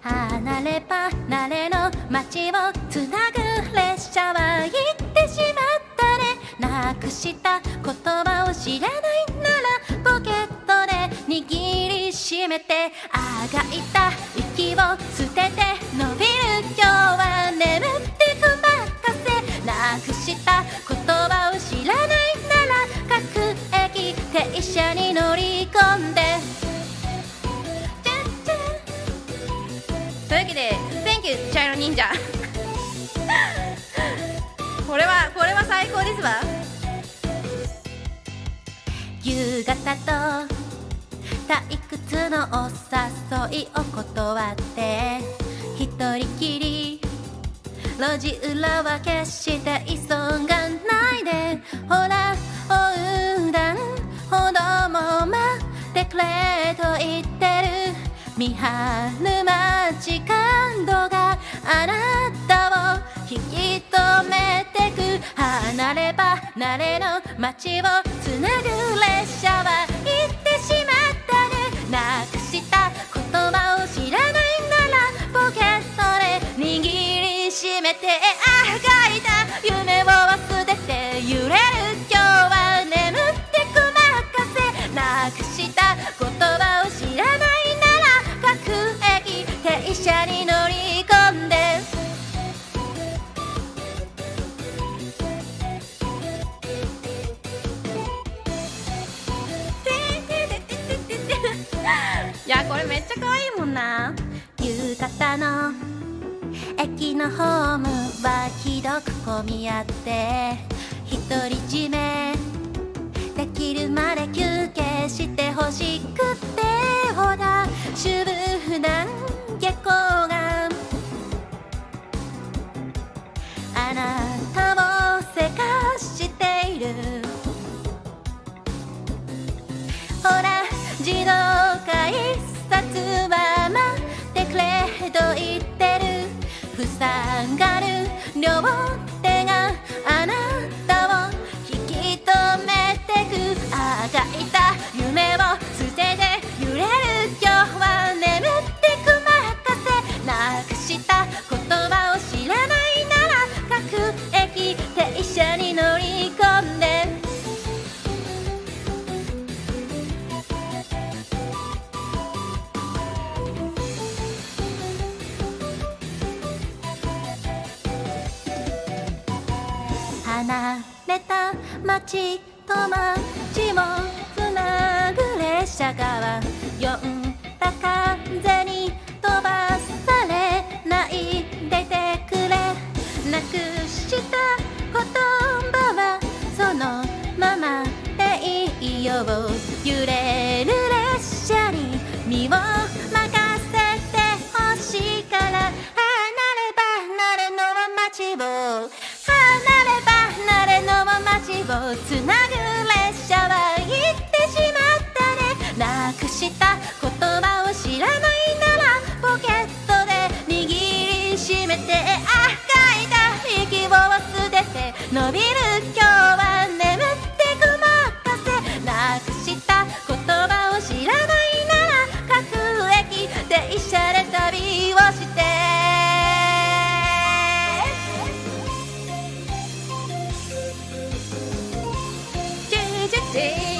離れ離れの街をつなぐ列車は行ってしまったねなくした言葉を知らないならポケットで握りしめてあがいた息を捨てて停車に乗り込んで。というわけで Thank you 茶色忍者これはこれは最高ですわ。夕方と退屈のお誘いを断って一人きり路地裏は決して急がないで。ほら横断くれと言ってる見張る街感度があなたを引き止めてく。離れ離れの街をつなぐ列車は行ってしまったね。なくした言葉を知らないならポケットで握りしめて。した言葉を知らないなら各駅停車に乗り込んで。いやこれめっちゃ可愛いもんな。夕方の駅のホームはひどく混み合って独り占めできるまで休憩してほしくってほら主婦団下校が。あなたをせかしている。ほら自動改札は待ってくれと言ってる。塞が離れた街と街をつなぐ列車が呼んだ風に飛ばされないでてくれ。なくした言葉はそのままでいいよ。揺れつな change a day.